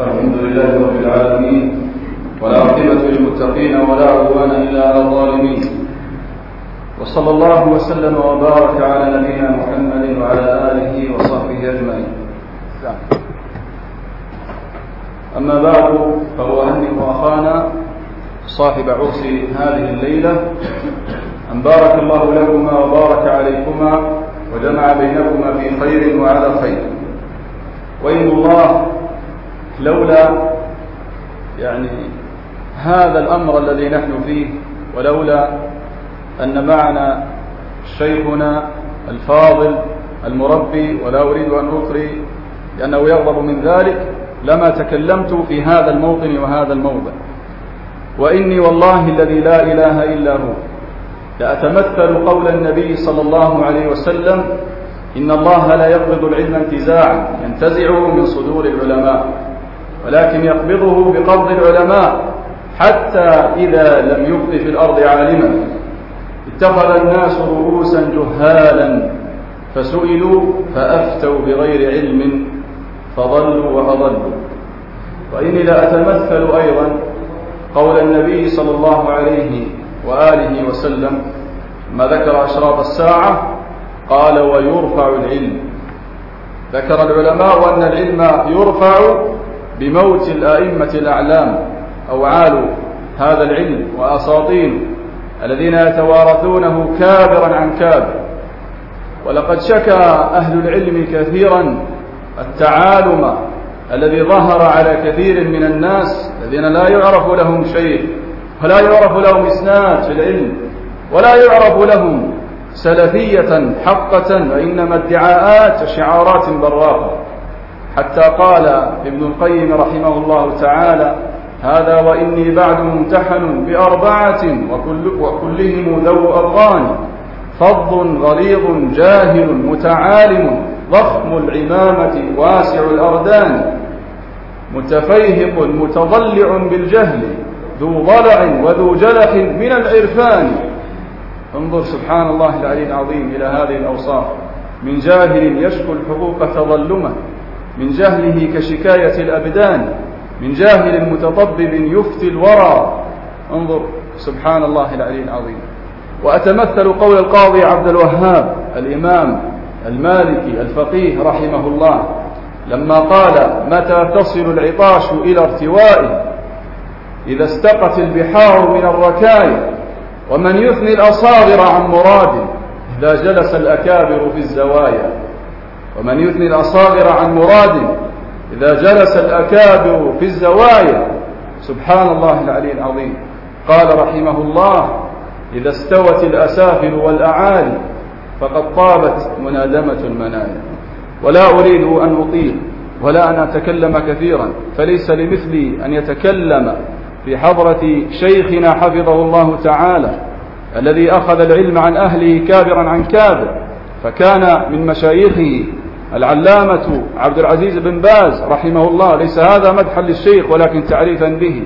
الحمد لله رب العالمين والعاقبة للمتقين ولا عدوان إلا على الظالمين. وصلى الله وسلم وبارك على نبينا محمد وعلى آله وصحبه أجمعين. أما بعد فأهنئ أخانا صاحب عرس هذه الليلة. أن بارك الله لكما وبارك عليكما وجمع بينكما في خير وعلى خير. وإن الله لولا يعني هذا الأمر الذي نحن فيه ولولا أن معنا شيخنا الفاضل المربي ولا أريد أن أطري لأنه يغضب من ذلك لما تكلمت في هذا الموطن وهذا الموضع. وإني والله الذي لا إله إلا هو. لأتمثل قول النبي صلى الله عليه وسلم إن الله لا يقبض العلم انتزاعا ينتزعه من صدور العلماء. ولكن يقبضه بقبض العلماء حتى إذا لم يبق في الأرض عالما. اتخذ الناس رؤوسا جهالا فسئلوا فأفتوا بغير علم فضلوا وأضلوا. وإني لأتمثل أيضا قول النبي صلى الله عليه وآله وسلم ما ذكر أشراط الساعة قال ويرفع العلم. ذكر العلماء أن العلم يرفع بموت الآئمة الأعلام أوعال هذا العلم وأساطين الذين يتوارثونه كابرا عن كابر ولقد شكى أهل العلم كثيرا التعالم الذي ظهر على كثير من الناس الذين لا يعرف لهم شيء ولا يعرف لهم إسناد في العلم ولا يعرف لهم سلفية حقة وإنما ادعاءات شعارات براقة حتى قال ابن القيم رحمه الله تعالى هذا وإني بعد ممتحن بأربعة وكل وكلهم ذو أضغان فظ غليظ جاهل متعالم ضخم العمامة واسع الأردان متفيهق متضلع بالجهل ذو ضلع وذو جلح من العرفان. انظر سبحان الله العلي العظيم إلى هذه الأوصاف. من جاهل يشكو الحقوق تظلمه من جهله كشكاية الأبدان من جاهل متطبب يفتي الورى. انظر سبحان الله العلي العظيم. وأتمثل قول القاضي عبد الوهاب الإمام المالكي الفقيه رحمه الله لما قال متى تصل العطاش إلى ارتوائه؟ إذا استقت البحار من الركايا ومن يثني الأصاغر عن مراد إذا جلس الأكابر في الزوايا. ومن يثني الأصاغر عن مراد إذا جلس الأكابر في الزوايا سبحان الله العلي العظيم. قال رحمه الله إذا استوت الأسافل والأعالي فقد طابت منادمة المنايا. ولا أريد أن أطيل ولا أن أتكلم كثيرا فليس لمثلي أن يتكلم في حضرة شيخنا حفظه الله تعالى الذي أخذ العلم عن أهله كابرا عن كابر فكان من مشايخه العلامة عبد العزيز بن باز رحمه الله ليس هذا مدحا للشيخ ولكن تعريفا به.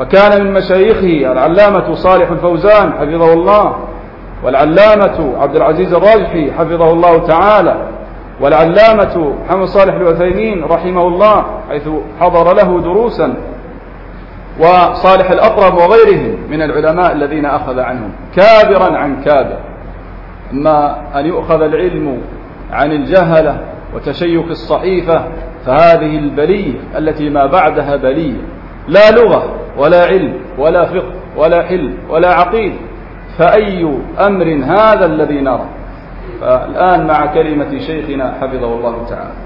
وكان من مشايخه العلامة صالح الفوزان حفظه الله والعلامة عبد العزيز الراجحي حفظه الله تعالى والعلامة محمد صالح العثيمين رحمه الله حيث حضر له دروسا وصالح الأقرب وغيرهم من العلماء الذين أخذ عنهم. كابرا عن كابر. أما أن يؤخذ العلم عن الجهلة وتشيك الصحيفة فهذه البلية التي ما بعدها بلية. لا لغة ولا علم ولا فقه ولا حلم ولا عقيد. فأي أمر هذا الذي نرى؟ فالآن مع كلمة شيخنا حفظه الله تعالى.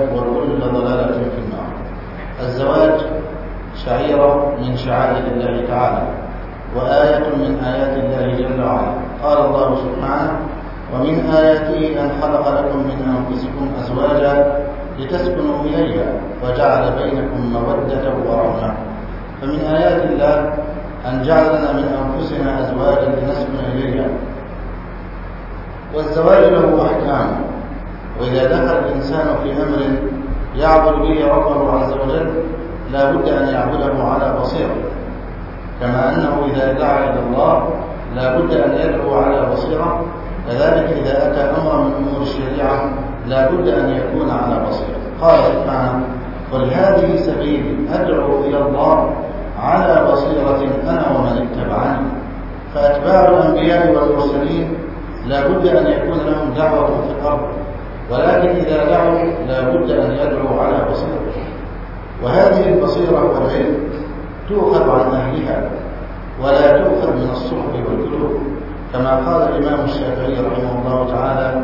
شعيرة من شعائر الله تعالى وآية من آيات الله جل وعلا. قال الله سبحانه ومن آياته أن خلق لكم من أنفسكم أزواجا لتسكنوا إليها وجعل بينكم مودة ورحمة. فمن آيات الله أن جعل لنا من أنفسنا أزواجا لنسكن إليها. والزواج له أحكام. وإذا دخل الإنسان في أمر يعبد به ربه عز وجل لا بد أن يعبده على بصيرة. كما أنه إذا دعا إلى الله لا بد أن يدعو على بصيرة. كذلك إذا أتى أمر من أمور الشريعة لا بد أن يكون على بصيرة. قال سبحانه قل هذه سبيلي أدعو إلى الله على بصيرة أنا ومن اتبعني. فأتباع الأنبياء والمرسلين لا بد أن يكون لهم دعوة في الأرض. ولكن إذا دعوا لا بد أن يدعوا على بصيرة. وهذه البصيرة والعلم تؤخذ عن أهلها ولا تؤخذ من الصحب والقلوب كما قال الإمام الشافعي رحمه الله تعالى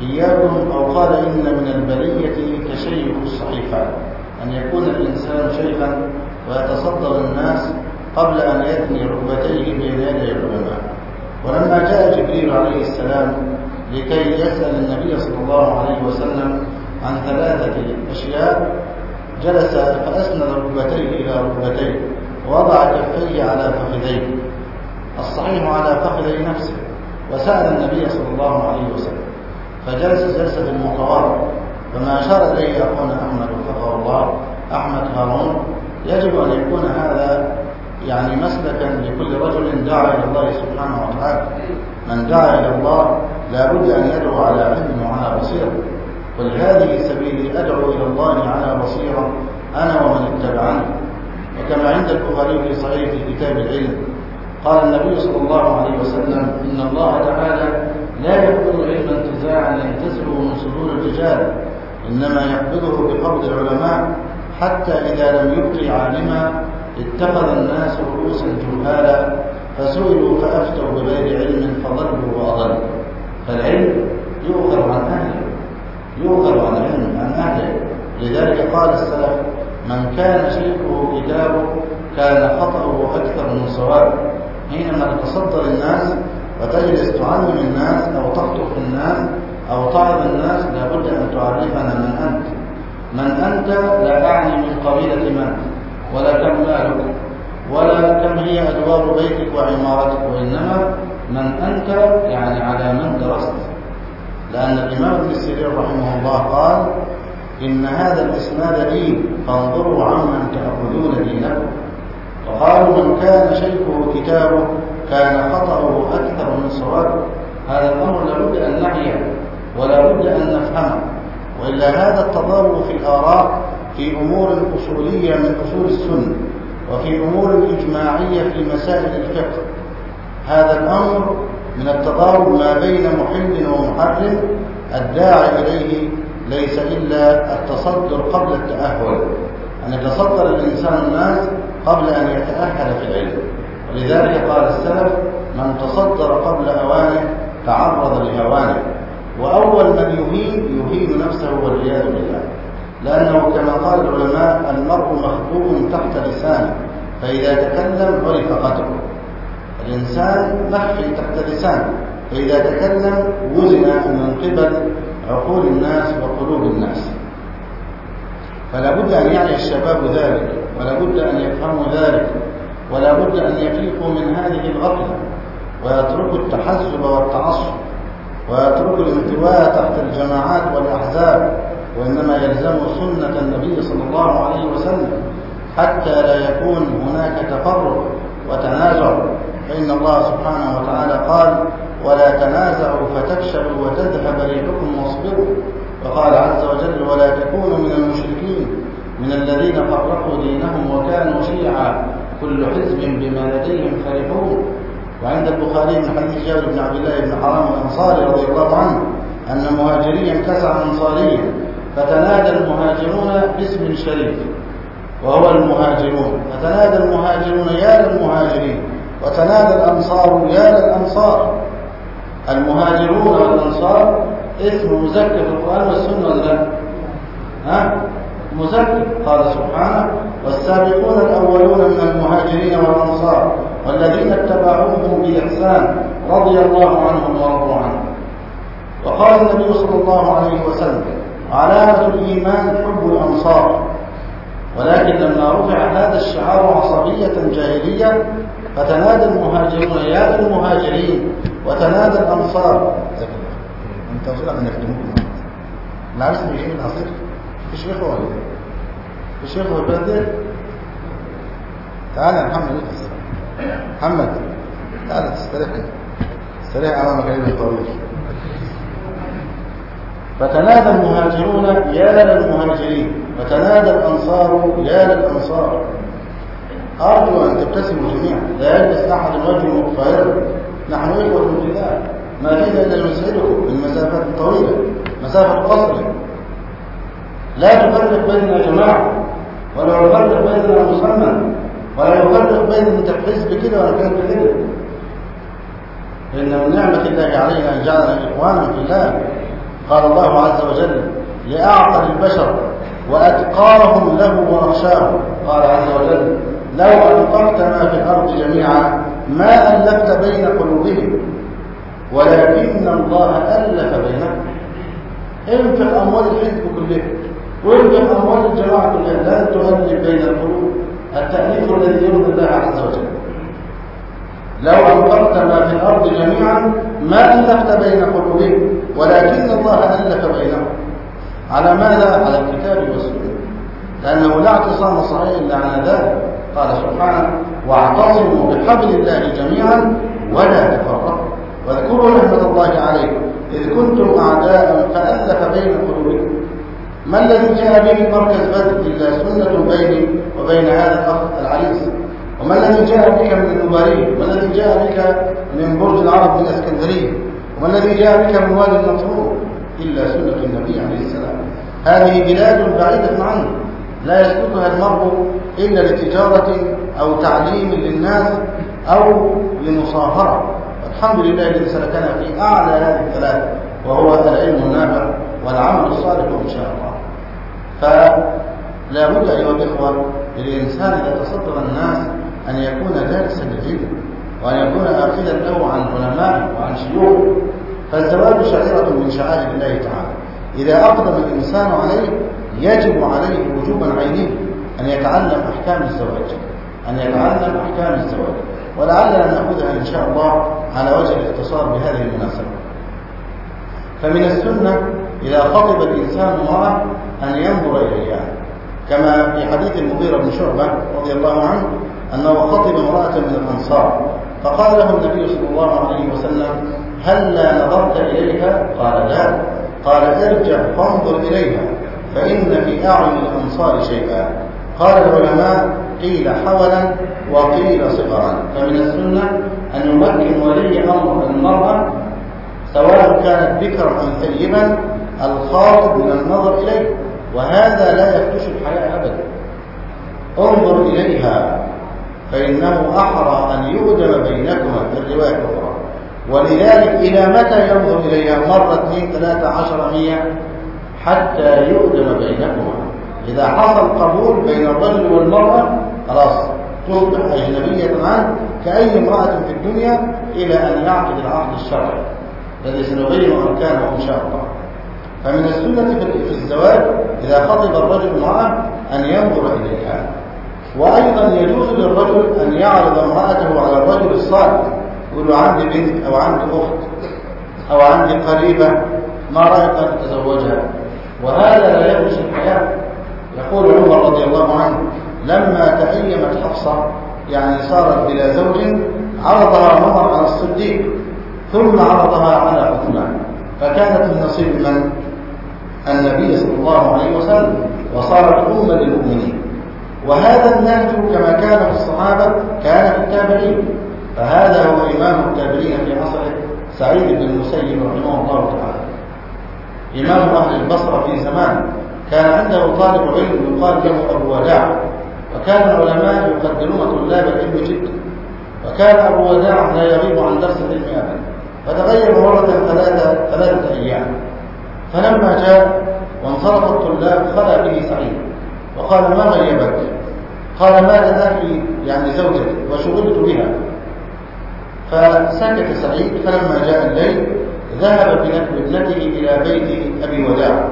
إياكم أو قال إن من البلية كشيخ الصحيفة أن يكون الإنسان شيخا ويتصدر الناس قبل أن يثني ركبتيه بين يدي العلماء. ولما جاء جبريل عليه السلام لكي يسأل النبي صلى الله عليه وسلم عن ثلاثة أشياء جلس فأسند ركبتيه إلى ركبتيه ووضع كفيه على فخذيه. الصحيح على فخذ نفسه. وسأل النبي صلى الله عليه وسلم. فجلس جلسة المتواضع فما أشار إليه أخونا أحمد وفقه الله. أحمد هارون. يجب أن يكون هذا يعني مسلكا لكل رجل دعا إلى الله سبحانه وتعالى. من دعا إلى الله لا بد أن يدعو على علم وعلى بصيرة. قل هذه سبيلي أدعو إلى الله على بصيرة أنا ومن اتبعني. وكما عند البخاري في صحيح في كتاب العلم قال النبي صلى الله عليه وسلم إن الله تعالى لا يقبض العلم انتزاعا ينتزعه من صدور الرجال إنما يقبضه بقبض العلماء حتى إذا لم يبقي عالما اتخذ الناس رؤوسا جهالا فسئلوا فأفتوا بغير علم فضلوا وأضلوا. فالعلم يؤخذ عن أهله. يؤخذ عن علم عن أهله. لذلك قال السلف من كان شيخه كتابه كان خطأه أكثر من صوابه حينما تتصدر الناس وتجلس تعلم الناس أو تخطب الناس أو تعظ الناس لابد أن تعرفنا من أنت. من أنت لا أعني من قبيلة من ولا كم مالك ولا كم هي أدوار بيتك وعمارتك وإنما من أنت يعني على من درست. لأن الإمام ابن سيرين رحمه الله قال إن هذا الإسناد دين فانظروا عمن تأخذون دينكم وقالوا من كان شيخه كتابه كان خطأه أكثر من صوابه هذا الأمر لابد أن نعيه ولا بد أن نفهمه وإلا هذا التضارب في الآراء في أمور أصولية من أصول السنة وفي أمور إجماعية في مسائل الفقه. هذا الأمر من التضارب ما بين محل ومحرم الداعي إليه ليس إلا التصدر قبل التأهل. أن يتصدر الإنسان الناس قبل أن يتأهل في العلم. ولذلك قال السلف من تصدر قبل أوانه تعرض لهوانه وأول من يهين يهين نفسه والعياذ بالله. لأنه كما قال العلماء المرء مخبوء تحت لسانه فإذا تكلم عرف قدره. الإنسان مخفي تحت لسانه فإذا تكلم وزن من قبل عقول الناس وقلوب الناس. فلا بد أن يعي الشباب ذلك ولا بد أن يفهموا ذلك ولا بد أن يفيقوا من هذه الغفلة. ويتركوا التحزب والتعصب ويتركوا الانتواء تحت الجماعات والأحزاب وإنما يلزموا سنة النبي صلى الله عليه وسلم حتى لا يكون هناك تفرق وتنازع. فإن الله سبحانه وتعالى قال ولا تنازعوا فتفشلوا وتذهب ريحكم واصبروا. وقال عز وجل ولا تكونوا من المشركين من الذين فرقوا دينهم وكانوا شيعا. كل حزب بما لديهم فرحون. وعند البخاري من حديث جابر بن عبد الله بن حرام الأنصاري رضي الله عنه أن مهاجريا كسع أنصاريا فتنادى المهاجرون باسم شريف وهو المهاجرون. فتنادى المهاجرون يا للمهاجرين. وتنادى الأنصار يا للأنصار المهاجرون والأنصار اسم مزكى في القرآن والسنة ولا لا؟ ها؟ مزكى قال سبحانه والسابقون الأولون من المهاجرين والأنصار والذين اتبعوهم بإحسان رضي الله عنهم ورضوا عنه وقال النبي صلى الله عليه وسلم علامة الإيمان حب الأنصار ولكن لما رفع هذا الشعار عصبية جاهلية فتنادى المهاجرون يا المهاجرين وتنادى الأنصار. أنت وصل أن يخدمكم العرس بيجي من العصير. في شيخ ولا شيخ هو البلد تعال يا محمد محمد تعال تستريح. تستريح أمامك أيها الطويل فتنادى المهاجرون يا للمهاجرين. وتنادى الأنصار يا للأنصار. أرجو أن تبتسموا جميعا. لا يلبس أحد الوجه مغفرا نحن إخوة في الله ما فينا إلا نسعدكم من مسافات طويلة مسافة قصر. لا تفرق بيننا جماعة ولا يفرق بيننا مسمى ولا يفرق بين انت في حزب كده ولا كان كده إن من نعمة الله علينا أن جعلنا إخوانا في الله. قال الله عز وجل لأعقل البشر وأتقاهم له وأخشاه قال عز وجل لو أنفقت ما في الأرض جميعا ما ألفت بين قلوبهم ولكن الله ألف بينهم. انفق أموال الحزب كلها وانفق أموال الجماعة كلها لا تؤلف بين القلوب. التأليف الذي يرضي الله عز وجل. لو أنفقت ما في الأرض جميعا ما ألفت بين قلوبهم ولكن الله ألف بينهم. على ماذا؟ على الكتاب والسنة. لأنه لا اعتصام صحيح إلا على ذلك. قال سبحانه واعتصموا بحبل الله جميعا ولا تفرقوا. واذكروا نعمة الله عليكم إذ كنتم أعداء فألف بين قلوبكم ما الذي جاء به مركز بدر إلا سنة بيني وبين هذا الأخ العريس؟ وما الذي جاء بك من النبارية وما الذي جاء بك من برج العرب من اسكندرية؟ وما الذي جاء بك من وادي النطرون إلا سنة النبي عليه السلام؟ هذه بلاد بعيدة عنه لا يسلكها المرء إلا لتجارة أو تعليم للناس أو لمصاهرة. الحمد لله الذي سلكنا في أعلى هذه الثلاث وهو العلم النافع والعمل الصالح إن شاء الله. فلا بد أيها الإخوة للإنسان إذا تصدر الناس أن يكون دارسا للعلم وأن يكون آخذا له عن علماء وعن شيوخ. فالزواج شعيرة من شعائر الله تعالى. إذا أقدم الإنسان عليه يجب عليه وجوبا عينيا أن يتعلم أحكام الزواج أن يتعلم أحكام الزواج. ولعلنا نأخذها إن شاء الله على وجه الاختصار بهذه المناسبة. فمن السنة إذا خطب الإنسان امرأة أن ينظر إليها. كما في حديث المغيرة بن شعبة رضي الله عنه أنه خطب امرأة من الأنصار فقال له النبي صلى الله عليه وسلم هل لا نظرت إليها قال لا. قال أرجع فانظر إليها. فإن في أعين الأنصار شيئا. قال العلماء قيل حولا وقيل صغرا. فمن السنة أن يمكن ولي أمر المرأة سواء كانت بكرا أم ثيبا الخاطب من النظر إليه وهذا لا يخدش الحياة أبدا. انظر إليها فإنه أحرى أن يؤدم بينكما في الرواية الأخرى. ولذلك إلى متى ينظر إليها مرة اثنين ثلاثة عشر مية حتى يؤدم بينكما. إذا حصل قبول بين الرجل والمرأة خلاص تصبح أجنبية عنه كأي امرأة في الدنيا إلى أن يعقد العقد الشرعي. الذي سنبين أركانه إن شاء الله. فمن السنة في الزواج إذا خطب الرجل امرأة أن ينظر إليها. وأيضا يجوز للرجل أن يعرض امرأته على الرجل الصالح يقول له عندي بنت أو عندي أخت أو عندي قريبة ما رأيك أن تتزوجها؟ وهذا لا يخرج الحياة. يقول عمر رضي الله عنه لما تأيمت حفصة يعني صارت بلا زوج عرضها عمر على الصديق ثم عرضها على عثمان. فكانت من نصيب من؟ النبي صلى الله عليه وسلم وصارت أمة للمؤمنين. وهذا النهج كما كان في الصحابة كان في التابعين. فهذا هو إمام التابعين في عصره سعيد بن المسيب رحمه الله تعالى. إمام أهل البصرة في زمان كان عنده طالب علم يقال له أبو وداع وكان العلماء يقدرون طلاب العلم جدا. وكان أبو وداع لا يغيب عن درس العلم أبدا. فتغير مرة ثلاثة, ثلاثة أيام. فلما جاء وانصرف الطلاب خلى به سعيد. وقال ما غيبك؟ قال مات أخي يعني زوجتي؟ وشغلت بها. فسكت سعيد. فلما جاء الليل ذهب بابنته إلى بيت أبي وداع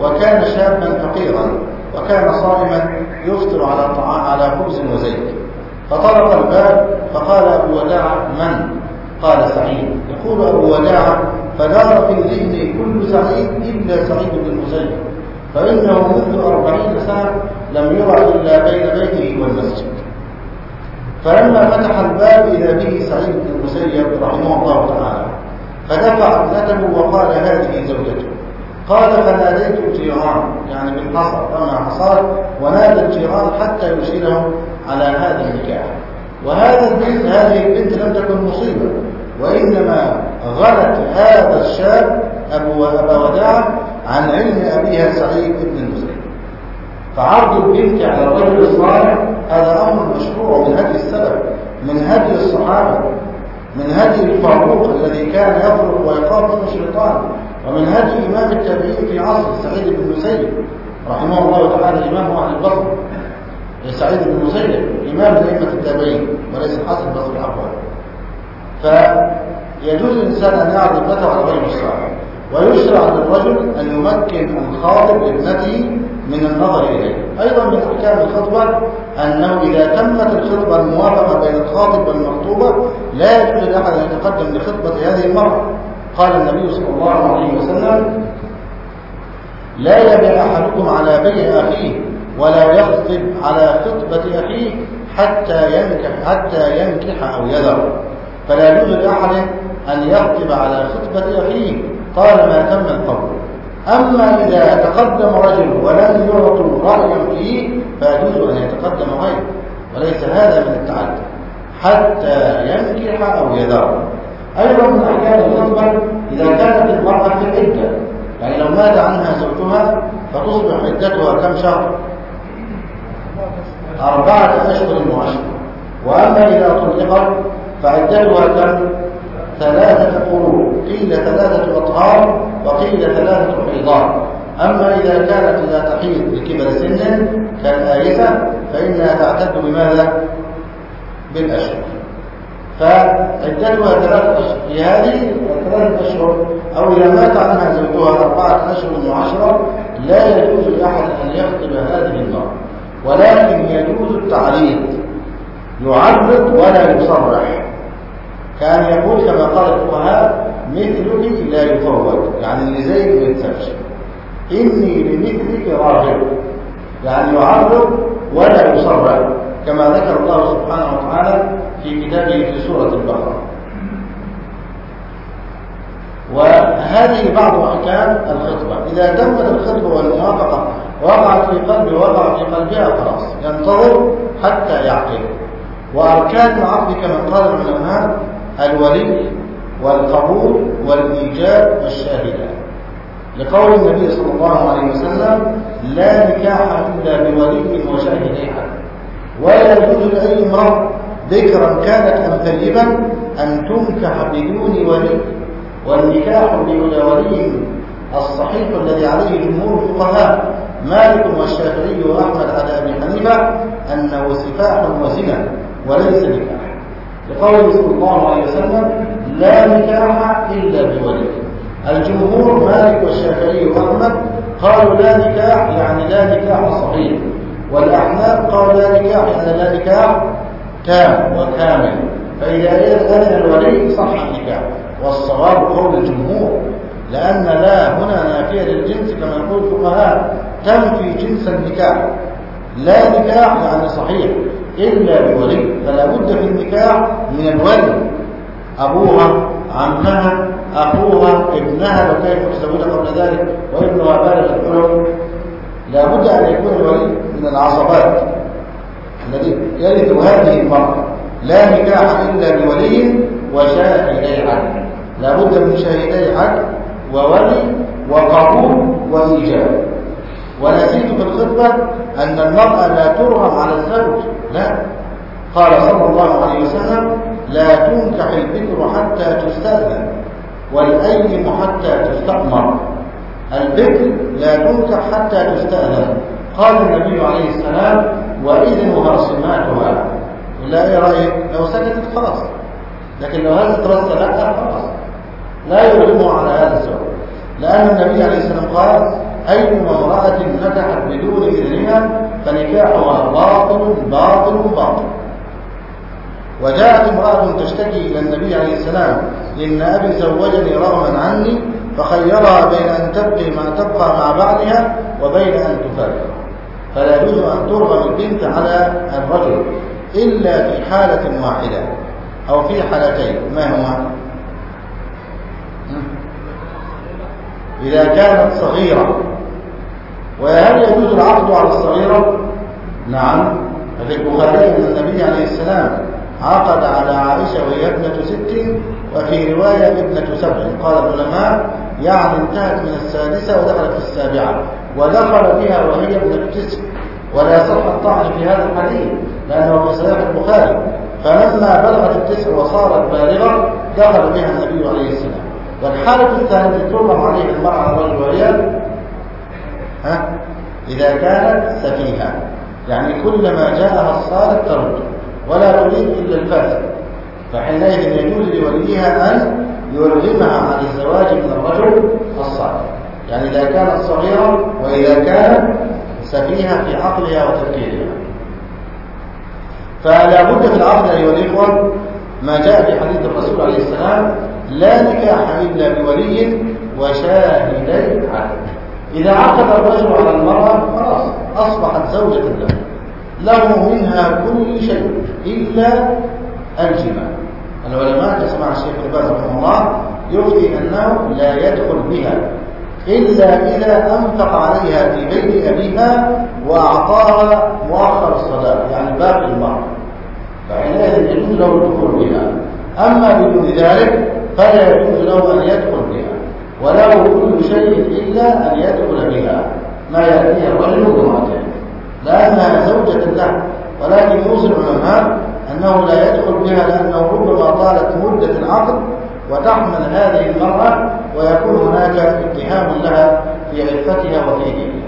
وكان شابا فقيرا وكان صائما يفطر على طعام على خبز وزيت. فطرق الباب فقال أبو وداع من؟ قال سعيد. يقول أبو وداع فدار في ذهني كل سعيد إلا سعيد بن المسيب فإنه منذ أربعين سنة لم يرى إلا بين بيته والمسجد. فلما فتح الباب إذا به سعيد بن المسيب رحمه الله تعالى فدفع ابنته وقال هذه زوجته. قال فناديت الجيران يعني بالحصر رمى حصار ونادى الجيران حتى يشيرهم على هذا النكاح وهذا البنت هذه البنت لم تكن مصيبة وإنما غلت هذا الشاب أبو أبا وداع عن علم أبيها سعيد بن المسيب فعرض البنت على الرجل الصالح هذا أمر مشروع من هدي السبب من هدي الصحابة. من هدي الفاروق الذي كان يفرق من الشيطان ومن هدي إمام التابعين في عصر سعيد بن المسيب. رحمه الله تعالى إمام أهل البصر سعيد بن المسيب إمام أئمة التابعين وليس الحسن البصري عفوا فيجوز الإنسان أن يعرض ابنته على غير الصالح ويشرع للرجل أن يمكن الخاطب ابنته من النظر إليه. أيضا من أحكام الخطبة أنه إذا تمت الخطبة الموافقة بين الخاطب والمخطوبة لا يجوز لأحد أن يتقدم لخطبة هذه المرأة قال النبي صلى الله عليه وسلم لا يبيع أحدكم على بيع أخيه ولا يخطب على خطبة أخيه حتى ينكح حتى ينكح أو يذر. فلا يجوز لأحد أن يخطب على خطبة أخيه طالما تم القول أما إذا تقدم رجل ولم يعطوا رأيا فيه فيجوز أن يتقدم غيره وليس هذا من التعدي حتى ينكح أو يذر أيضا من أحكام الخطبة إذا كانت المرأة في العدة يعني لو مات عنها زوجها فتصبح عدتها كم شهر؟ أربعة أشهر وعشرة وأما إذا طلقت فعدتها كم؟ ثلاثة قلوب قيل ثلاثة أطهار وقيل ثلاثة حيضان أما إذا كانت لا تحيض بكبر سن كالآيسة فإنها تعتد بماذا؟ بالأشهر. فعدتها ثلاثة أشهر. في هذه ثلاثة أشهر أو إذا مات عنها زوجها أربعة أشهر وعشرة لا يجوز لأحد أن يخطب هذه المرأة. ولكن يجوز التعريض. يعرض ولا يصرح. كان يقول كما قال الفقهاء مثلك لا يفوت يعني اللي زيك ما يتسبش إني لمثلك راغب يعني يعرض ولا يصرح كما ذكر الله سبحانه وتعالى في كتابه في سورة البقرة. وهذه بعض أحكام الخطبة. إذا تمت الخطبة والموافقة وقعت في قلبه وقع في قلبها خلاص ينتظر حتى يعقل. وأركان العقد كما قال العلماء الولي والقبول والإيجاب والشاهدان لقول النبي صلى الله عليه وسلم لا نكاح إلا بولي وشاهدين ولا يجوز لأي امرأة ذكرا كانت أم ثيبا أن تنكح بدون ولي. والنكاح بدون ولي الصحيح الذي عليه جمهور الفقهاء مالك والشافعي وأحمد على أبي حنيفة أنه سفاح وزنا وليس نكاح. لقوله صلى الله عليه وسلم لا نكاح إلا بولي الجمهور مالك والشافعي وأحمد قالوا لا نكاح يعني لا نكاح صحيح. والأحناف قالوا لا نكاح يعني لا نكاح تام وكامل. فإذا أذن الولي صح النكاح. والصواب قول الجمهور لأن لا هنا نافية للجنس كما يقول الفقهاء تنفي جنس النكاح. لا نكاح يعني صحيح إلا بولي فلا بد في النكاح من الولي. أبوها عمها أخوها ابنها لو متزوجة قبل ذلك وابنها بالغ الحلم. لابد أن يكون الولي من العصبات الذي يرث هذه المرأة. لا نكاح إلا بولي وشاهدي عدل لابد من شاهدي عدل وولي وقبول وإيجاب. ونسيت في الخطبة أن المرأة لا ترغم على الزوج. لا. قال صلى الله عليه وسلم لا تنكح البكر حتى تستأذن والأيم حتى تستأمر. البكر لا تنكح حتى تستأذن. قال النبي عليه السلام وإذنها صماتها لا رأيك لو سكتت خلاص. لكن لو هزت رأسها لا خلاص. لا يرغمها على هذا الزوج لأن النبي عليه السلام قال أيما امرأة نكحت بدون إذنها فنكاحها باطل باطل باطل. وجاءت امرأة تشتكي إلى النبي عليه السلام إن أبي زوجني رغما عني فخيرها بين أن تبقي ما تبقى مع بعضها وبين أن تفارق فلا يجوز أن ترغم البنت على الرجل إلا في حالة واحدة أو في حالتين. ما هما إذا كانت صغيرة. وهل يجوز العقد على الصغيرة؟ نعم. ففي البخاري أن النبي عليه السلام عقد على عائشة وهي ابنة ست وفي رواية ابنة سبع. قال العلماء يعني انتهت من السادسة ودخلت في السابعة ودخل بها وهي ابنة تسع. ولا صح الطعن في هذا الحديث لأنه في صحيح البخاري. فلما بلغت التسع وصارت بالغة دخل بها النبي عليه السلام. والحالة الثانية ترغم عليها المرأة الرجل وهي ها؟ إذا كانت سفيهة. يعني كلما جاءها الصالح ترد. ولا تريد إلا الفاسد فحينئذ يجوز لوليها أن يرغمها عن الزواج من الرجل الصالح. يعني إذا كانت صغيرة وإذا كانت سفيهة في عقلها وتفكيرها. فلا بد في العقد أيها الإخوة ما جاء في حديث الرسول عليه السلام لا نكاح إلا بولي وشاهدي عدل إذا عقد الرجل على المرأة خلاص أصبحت زوجة له. له منها كل شيء إلا الجماع العلماء كسمع الشيخ الباز رحمه الله يفتي أنه لا يدخل بها إلا إذا أنفق عليها في بيت أبيها وأعطاها مؤخر الصلاة يعني باقي المرأة فحينئذ يجوز له الدخول بها. أما بدون ذلك فلا يجوز له أن يدخل بها وله كل شيء إلا أن يدخل بها. ما يأتيها الرجل بامرأته لأنها زوجة له ولكن يوصي العلماء أنه لا يدخل بها لأنه ربما طالت مدة العقد وتحمل هذه المرأة ويكون هناك اتهام لها في عفتها وفي دينها.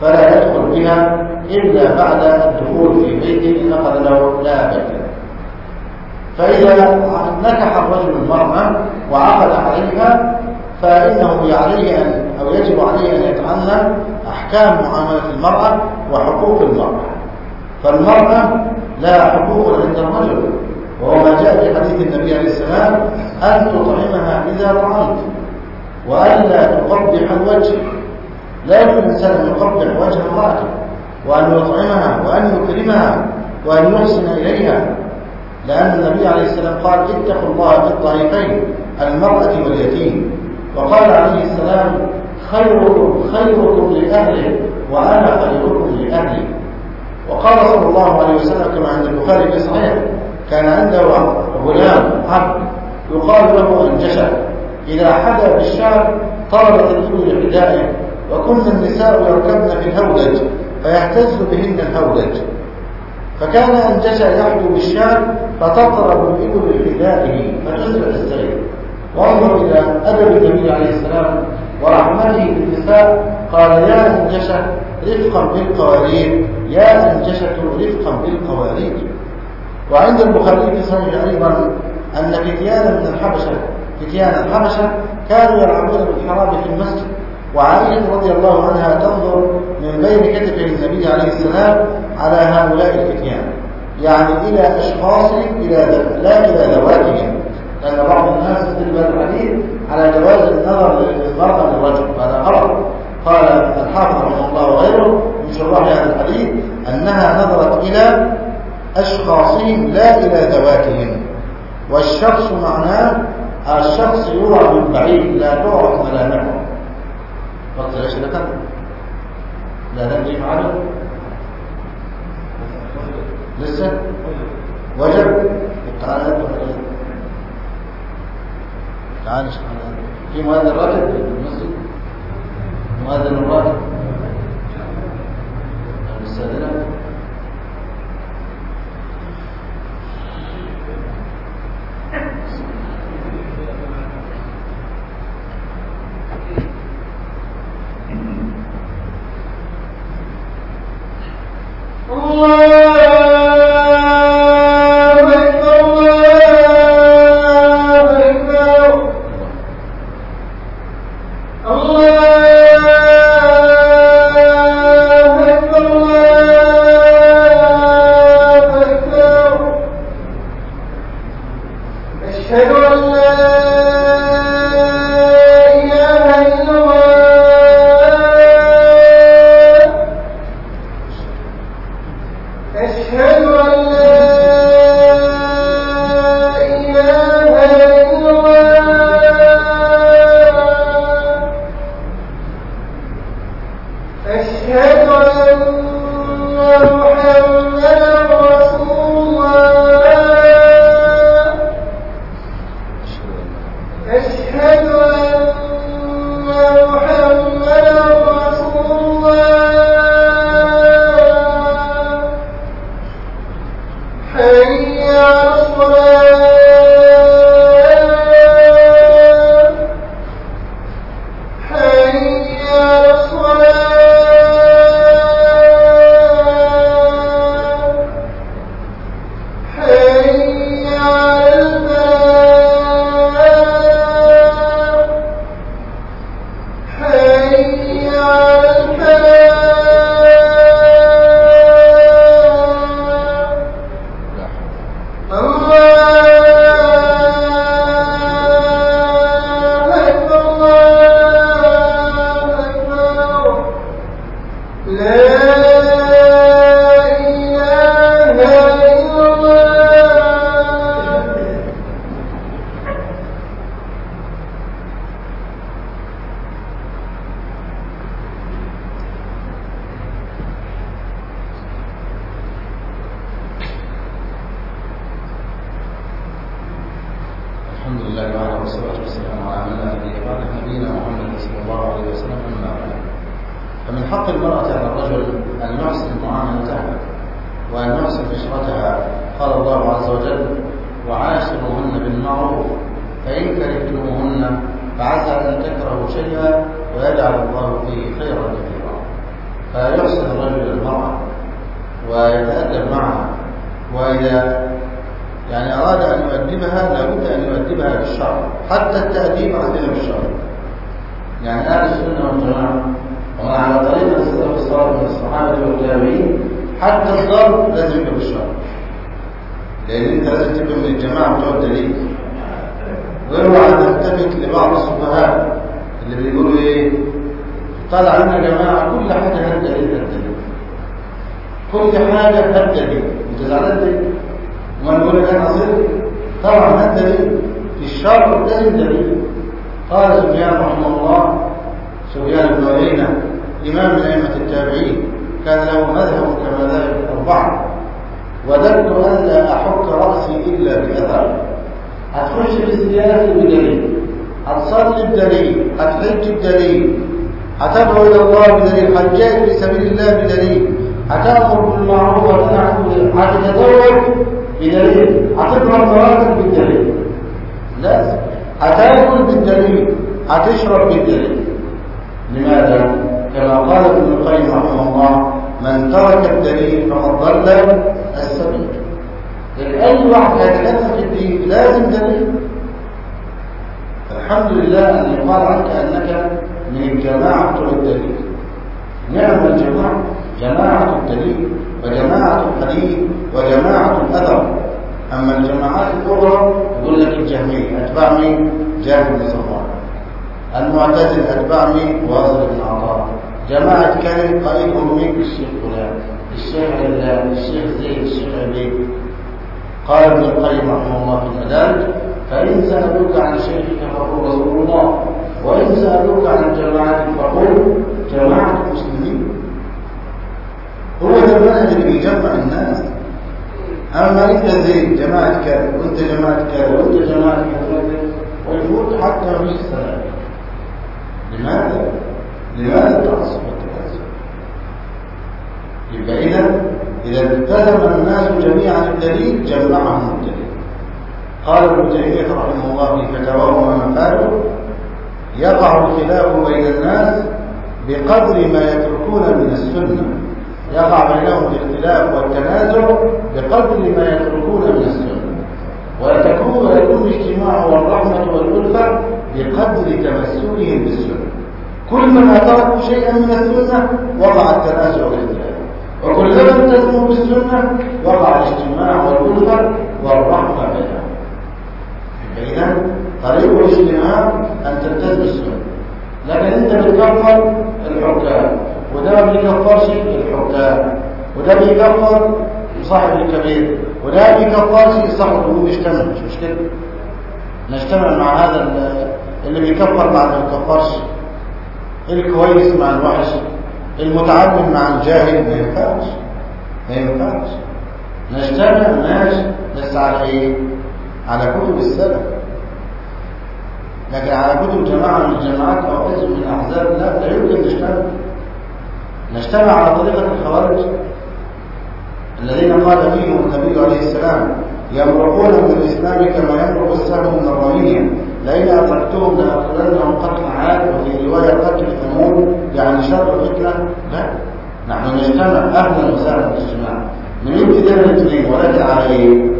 فلا يدخل بها إلا بعد الدخول في بيته أخذ له لا بيت فإذا نكح الرجل المرأة وعقد عليها فإنه عليه أن أو يجب عليه أن يتعلم أحكام معاملة المرأة وحقوق المرأة. فالمرأة لا حقوق عند الرجل. وهو ما جاء في حديث النبي عليه السلام أن تطعمها إذا طعمت وألا تقبح الوجه. لا يمكن الإنسان أن يقبح وجه امرأته وأن يطعمها وأن يكرمها وأن يحسن إليها. لأن النبي عليه السلام قال اتقوا الله في الطائفين المرأة واليتيم. وقال عليه السلام خيركم خيركم لأهله وأنا خيركم لأهلي. وقال صلى الله عليه وسلم كما عند البخاري في صحيح كان عنده غلام عبد يقال له أنجشة إذا حدا بالشعر طلبت الإبل لحدائه وكن النساء يركبن في الهودج فيهتز بهن الهودج. فكان أنجشة يحدو بالشعر فتضرب الإبل لحدائه فتسرع السير وانظر إلى أدب النبي عليه السلام ورحمته بالنساء قال يا أنجشة رفقا بالقوارير. يا أنجشة رفقا بالقوارير. وعند البخاري في صحيح أيضا أن فتيانا من الحبشة فتيان الحبشة كانوا يلعبون بالحرام في المسجد. وعائشة رضي الله عنها تنظر من بين كتفه النبي عليه السلام على هؤلاء الفتيان يعني إلى أشخاصهم إلى لا إلى ذواتهم. لأن بعض الناس هذا الحديث على جواز النظر للمرأة للرجل هذا غلط. قال الحافظ رحمه الله وغيره من شراح هذا الحديث أنها نظرت إلى أشخاصهم لا إلى ذواتهم والشخص معناه الشخص يرى من بعيد لا تعرف ملامحه. وقت ليش لا ندري فعله لسه؟ وجب؟ تعالى تعالى في مؤذن راتب حق المرأة على الرجل أن يحسن معاملتها وأن يحسن عشرتها قال الله عز وجل وعاشروهن بالمعروف فإن كرهتموهن فعسى أن تكرهوا شيئا ويجعل الله فيه خيرا كثيرا. فيحسن الرجل المرأة ويتأدب معها وإذا يعني أراد أن يؤدبها لابد أن يؤدبها بالشرع حتى التأديب عليها بالشرع يعني أهل السنة والجماعة وعلى طريقة السلف الصالح من الصحابة والتابعين حتى الضرب لازم يكون بالشرع لأن أنت لازم تكون من الجماعة بتوع الدليل. غير وعلى نلتفت لبعض السفهاء اللي بيقولوا إيه؟ طلع عندنا يا جماعة كل حاجة هات دليل هات دليل. كل حاجة هات دليل. أنت زعلان ليه؟ وما نقول لك أنا صدق؟ طبعا هات دليل. في الشرع لازم دليل. قال سفيان رحمه الله سفيان بن عيينه إمام من أئمة التابعين كان له مذهب كما ذلك الأربعة وذلك أن لا أحك رأسي إلا بأثر هتخش في الزيارة بدليل هتصلي بدليل هتحج بدليل هتدعو إلى الله بدليل هتجاهد في سبيل الله بدليل هتأمر بالمعروف وتنعم عن هتتزوج بدليل هتقرأ مراتب بالدليل. لازم هتاكل بالدليل هتشرب بالدليل. لماذا؟ كما قال ابن القيم رحمه الله من ترك الدليل فقد ضل السبيل. يعني لأي واحد هيتكلم في الدين لازم دليل. الحمد لله أن يقال عنك أنك من جماعة الدليل. نعم الجماعة جماعة الدليل وجماعة الحديث وجماعة الأثر أما الجماعات الكبرى يقول لك الجهمية أتباع مين؟ جاهل بن المعتزل الأتباعي واصل بن عطاء. جماعة كلم قريب أمي الشيخ فلان الشيخ فلان الشيخ زيد الشيخ أبي. قال ابن القيم رحمه الله في المدارج فإن سألوك عن شيخك فقل رسول الله وإن سألوك عن جماعة فقل جماعة المسلمين. هو ده المنهج اللي بيجمع الناس. أما أنت زيد جماعة كذا وأنت جماعة كذا وأنت جماعة كذا ويفوت حتى مش سلام لماذا؟ لماذا التعصب والتكاثر؟ يبقى إذا إذا التزم الناس جميعا الدليل جمعهم الدليل قال ابن تيمية رحمه الله في فتاواه ومقاله يقع الخلاف بين الناس بقدر ما يتركون من السنة يقع بينهم الاختلاف والتنازع بقدر ما يتركون من السنة وتكون ويكون الاجتماع والرحمة والألفة بقدر تمسكهم بالسنة كلما تركوا شيئا من السنة وقع التنازع والاختلاف وكلما التزموا بالسنة وقع الاجتماع والألفة والرحمة بينهم إذا طريق الاجتماع أن تلتزم السنة لكن أنت بتكفر الحكام. وده ما بيكفرش الحكام. وده بيكفر صاحب الكبير. وده بيكفرش صاحب الأمور نجتمع مش مشكلة. نجتمع مع هذا اللي بيكفر اللي ما بيكفرش الكويس مع الوحش المتعلم مع الجاهل ما ينفعش ما ينفعش. نجتمع ماشي بس على إيه؟ على كتب السلف. لكن على كتب جماعة من الجماعات أو حزب من الأحزاب لا لا يمكن نجتمع نجتمع على طريقة الخوارج. الذين قال فيهم النبي عليه السلام يمرقون من الإسلام كما يمرق السهم من الرمية لئن أتركتهم لأقتلنهم قتل عاد وفي رواية قتل ثمود يعني شر فتنة لا نحن نجتمع أهلا وسهلا بالاجتماع من ابتداء الاثنين ولكن على إيه؟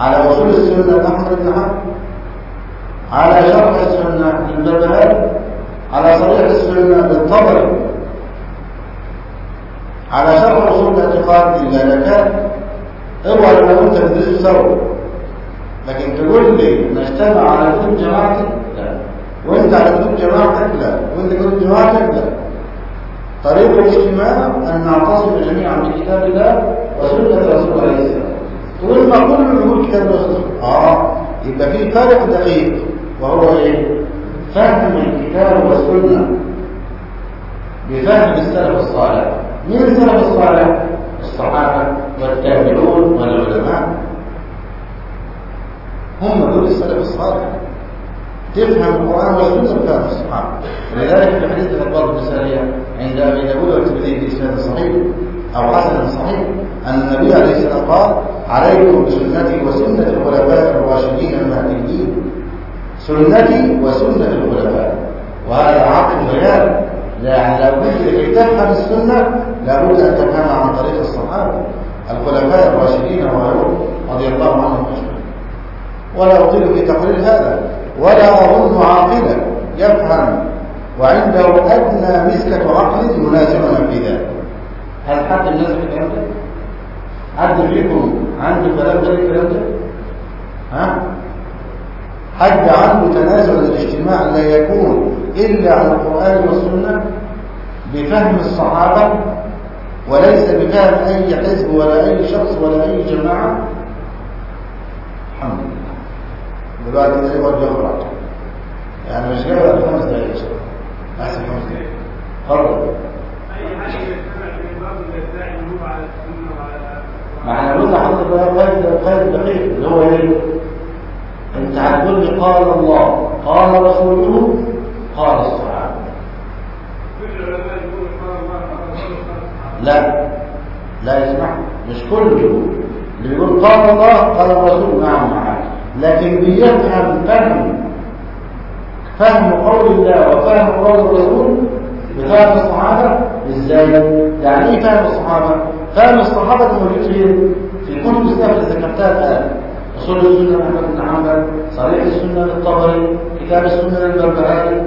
على وصول السنة لأحمد بن حنبل على شرح السنة للبربهاري على صريح السنة للطبري على شرح أصول الاعتقاد للملكات اوعى لو انت تدرسوا سوا لكن تقول لي نجتمع على كتب جماعتك؟ لا. وانت على كتب جماعتك؟ لا. وانت كتب جماعتك؟ لا. طريق الاجتماع أن نعتصم جميعا بكتاب الله وسنة رسول عليه السلام تقول ما كل يقول كتاب الله آه. يبقى في فرق دقيق. وهو إيه؟ فهم الكتاب والسنة. بفهم السلف الصالح. مين السلف الصالح؟ الصحابة والتابعون والعلماء. هم دول السلف الصالح. تفهم القرآن والسنة بفهم الصحابة. ولذلك في حديث الأخبار المثالية عند أبي داود والترمذي بإسناد صحيح أو حسن صحيح أن النبي عليه السلام قال عليكم بسنتي وسنة الخلفاء الراشدين المهديين. سنتي وسنة الخلفاء. وهذا عقل بيان يعني لابد لكي تفهم السنة لابد أن تفهمها عن طريق الصحابة. الخلفاء الراشدين وغيرهم رضي الله عنهم أجمعين. ولا أطيل في تقرير هذا ولا أظن عاقلا يفهم وعنده أدنى مسكة عقل ينازعنا في ذلك هل حد الناس في الكلام ده؟ حد فيكم عنده كلام ده الكلام ده؟ ها؟ حد عنده تنازع الاجتماع لا يكون إلا عن القرآن والسنة بفهم الصحابة وليس بفهم أي حزب ولا أي شخص ولا أي جماعة الحمد لله دلوقتي ده يقعد يقرا يعني مش جاي ولا خمس دقايق أحسن خمس دقايق. اتفضل ما إحنا قلنا حضرتك بقى قيد قيد دقيق. اللي هو إيه؟ أنت هتقول لي قال الله. قال رسوله قال الصحابه لا. لا يسمع. مش كله اللي بيقول. قال الله قال الرسول. نعم معاك لكن بيفهم فهم فهم قول الله وفهم قول الرسول بفهم الصحابة إزاي؟ يعني إيه فهم الصحابة؟ فهم الصحابة موجود فين؟ في كتب السنة اللي ذكرتها الآن أصول السنة أحمد بن حنبل صريح السنة للطبري كتاب السنة للبربهاري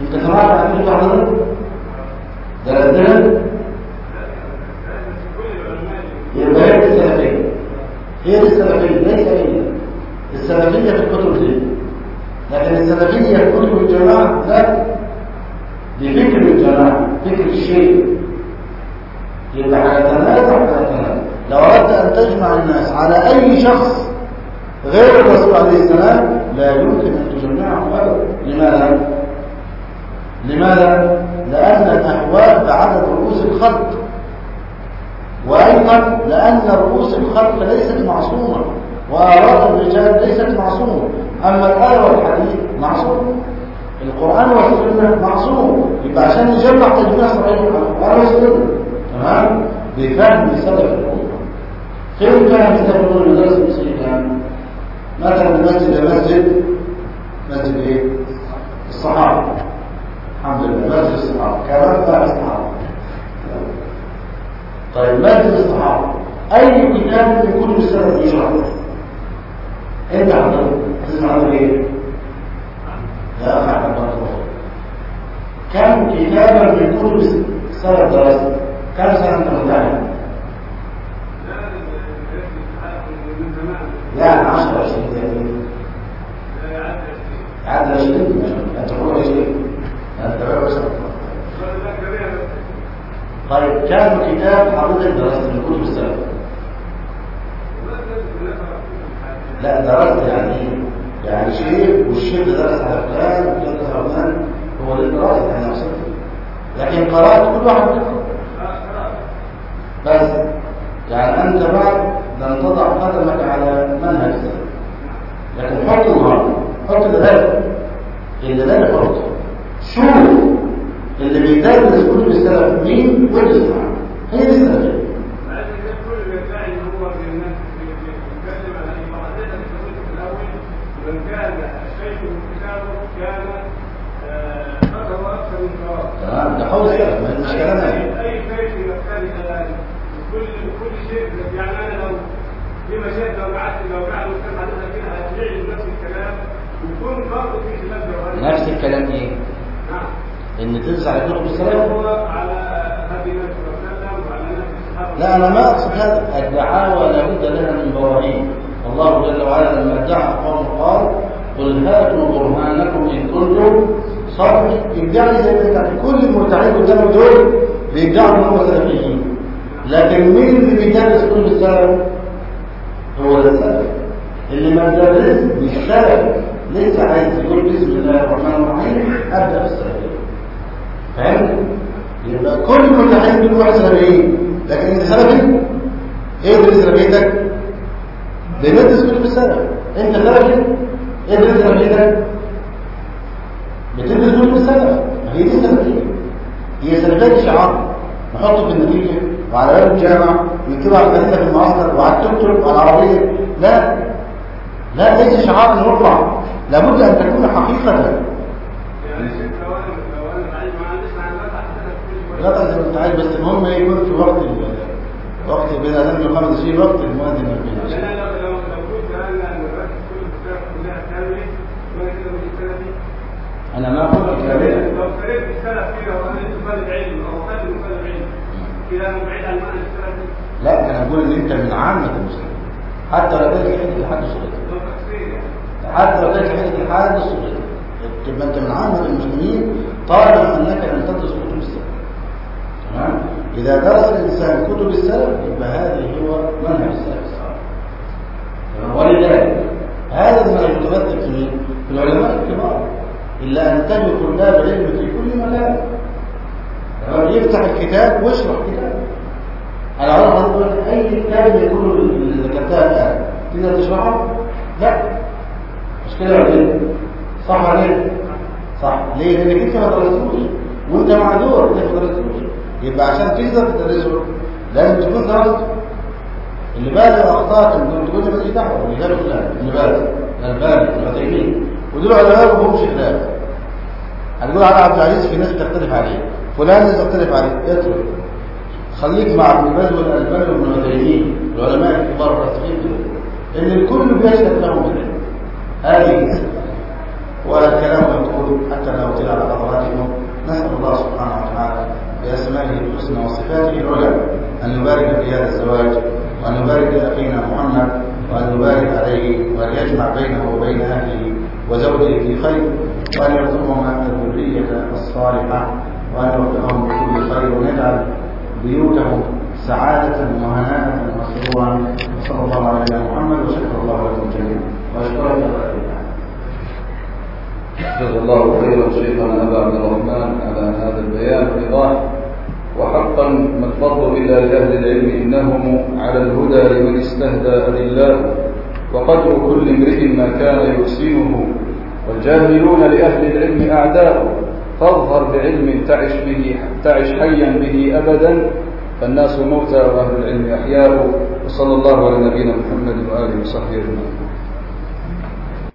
أنت سمعت عن كتب حضرتك؟ درستها؟ يبقى هي السلفية هي السلفية ليس السلفية في الكتب دي. لكن السلفية في كتب الجماعة لا. دي فكر الجماعة فكر الشيء. يبقى هنتنازع هنتنازع لو أردت أن تجمع الناس على أي شخص غير الرسول عليه السلام لا يمكن أن تجمعهم أبدا. لماذا؟ لماذا؟ لأن الأهواء بعدد رؤوس الخلق. وأيضا لأن رؤوس الخلق ليست معصومة. وآراء الرجال ليست معصومة. أما الآية والحديث معصوم. القرآن والسنة معصوم. يبقى عشان نجمع تجميع صحيح القرآن والسنة. تمام؟ بفهم الأمة فين كان درس المسلمين كان مثلا المسجد مسجد. مسجد إيه؟ الصحابة. الحمد لله. مسجد الصحابة. كمان بقى الصحابة. طيب مسجد الصحابة. أي كتاب من كتب السلف يشرح انت حضرتك تسمع عنه إيه؟ لا أخي عبد الله كم كتابا من كتب السلف درست كم سنة أنت متعلم؟ يعني 10 20 30 عدد 20 انت تقول 20 انت بقى بس طيب كم كتاب حضرتك درست من كتب السلف؟ لا درست يعني؟ يعني شيء والشيء ده درس على فلان درس على فلان هو ده الدراسه يعني اقصد لكن قرأت كل واحد بس يعني أنت بعد لن تضع قدمك على منهج السلف لكن حط النهارده حط الهدف اللي ده حط شوف اللي بيدرس كتب السلف مين؟ واسمع هي السلفيه من كان الشيخ كتابه كان قدره أكثر من قراءه تمام ده حول السلف ما مش كلام يعني. اي شيء في مكان كذلك كل شيء يعني أنا لو في مشاهد لو قعدت لو قعدوا كان حضرتك كده نفس الكلام ويكون برضه في خلاف نفس الكلام إيه؟ نعم إن تدرس على السلف هو على النبي صلى الله عليه وسلم؟ لا أنا ما هذا. الدعاوى لابد لها من بواعين الله جل وعلا لما ادعى قوم قال قل هاتوا برهانكم إن كنتم صادقين. يدعي زي كل المرتعين قدام دول بيدعوا ان هم سلفيين لكن مين اللي بيدرس كل السلف؟ هو ده السلف اللي ما درس مش سلف لسه عايز يقول بسم الله الرحمن الرحيم أبدأ بالسلفيه فهمت؟ يبقى كل المرتاحين دول واحد سلفيين لكن انت سلفي إيه؟ اللي سلفيتك بندرس كتب السلف أنت سلفي إيه اللي سلفيتك بتدرس كتب السلف ما هي دي سلفيه هي سلفيه شعار نحطه في النتيجه وعلى باب الجامع ونكتبه على الخريطه في المعسكر وعلى التوك توك وعلى العربية. لا. لا ليس شعار نرفع لابد أن تكون حقيقة. لا انت عايز بس المهم يكون في وقت وقت بين اذان وخمس شيء وقت المؤذن ما فيش. أنا لو لو لو قلت أنا ان الركز كل الكتاب كلها كامله وأنا كده مش سلفي أنا ما قلت كاملا لو قريت السلف فيها وأنا لسه طالب علم أو خادم طالب علم. أنا بعيد عن المنهج السلفي لا أنا بقول إن أنت من عامة المسلمين. حتى لو كانت حتة لحد الصغير حتى لو كانت حتة لحد الصغير تبقى أنت من عامة المسلمين طالما أنك لم تدرس كتب السلف. تمام؟ إذا درس الإنسان كتب السلف يبقى هذا هو منهج السلف. الصالح؟ ولذلك هذا المنهج متمثل في مين؟ العلماء الكبار إلا أن تجد طلاب علم في كل مكان؟ يفتح الكتاب ويشرح كتاب عاوز أقول لك أي كتاب كل اللي ذكرتها الآن تقدر تشرحه؟ لا مش كده ولا؟ صح ولا إيه؟ صح ليه؟ لانك انت ما درستوش وأنت معذور انك ما درستوش يبقى عشان تقدر تدرسه لازم تكون درست اللي بالغ انت تقول لي ماليش دعوه اللي فلان اللي بالغ البالغ العثيمين ودول علماء ما همش خلاف هنقول على عبد العزيز في ناس تختلف عليه. فلان تختلف عليه. اترك خليك مع ابن باز والالباني وابن عثيمين العلماء الكبار دول. إن الكل بيشهد لهم بالعلم هذه والكلام يقول حتى لو طلع على حضراتكم نسأل الله سبحانه وتعالى بأسمائه الحسنى وصفاته العلى أن يبارك في هذا الزواج وأن يبارك لأخينا محمد وأن يبارك عليه وأن يجمع بينه وبين أهله وزوجه في خير وأن يرزقهما الذرية الصالحة وأن يوفقهم بكل خير ويجعل بيوتهم سعادة وهناءة وسرورا. وصلى الله على نبينا محمد وشكر الله لكم جميعا. وأشكرك جزا الله خيرا شيخنا أبا عبد الرحمن على هذا البيان والايضاح وحقا ما الفضل الا لاهل العلم إنهم على الهدى لمن استهدى لله. وقدر كل امرئ ما كان يحسنه. والجاهلون لأهل العلم أعداء فاظهر بعلم تعش به تعش حيا به ابدا. فالناس موتى وأهل العلم أحياء. وصلى الله على نبينا محمد وآله وصحبه أجمعين.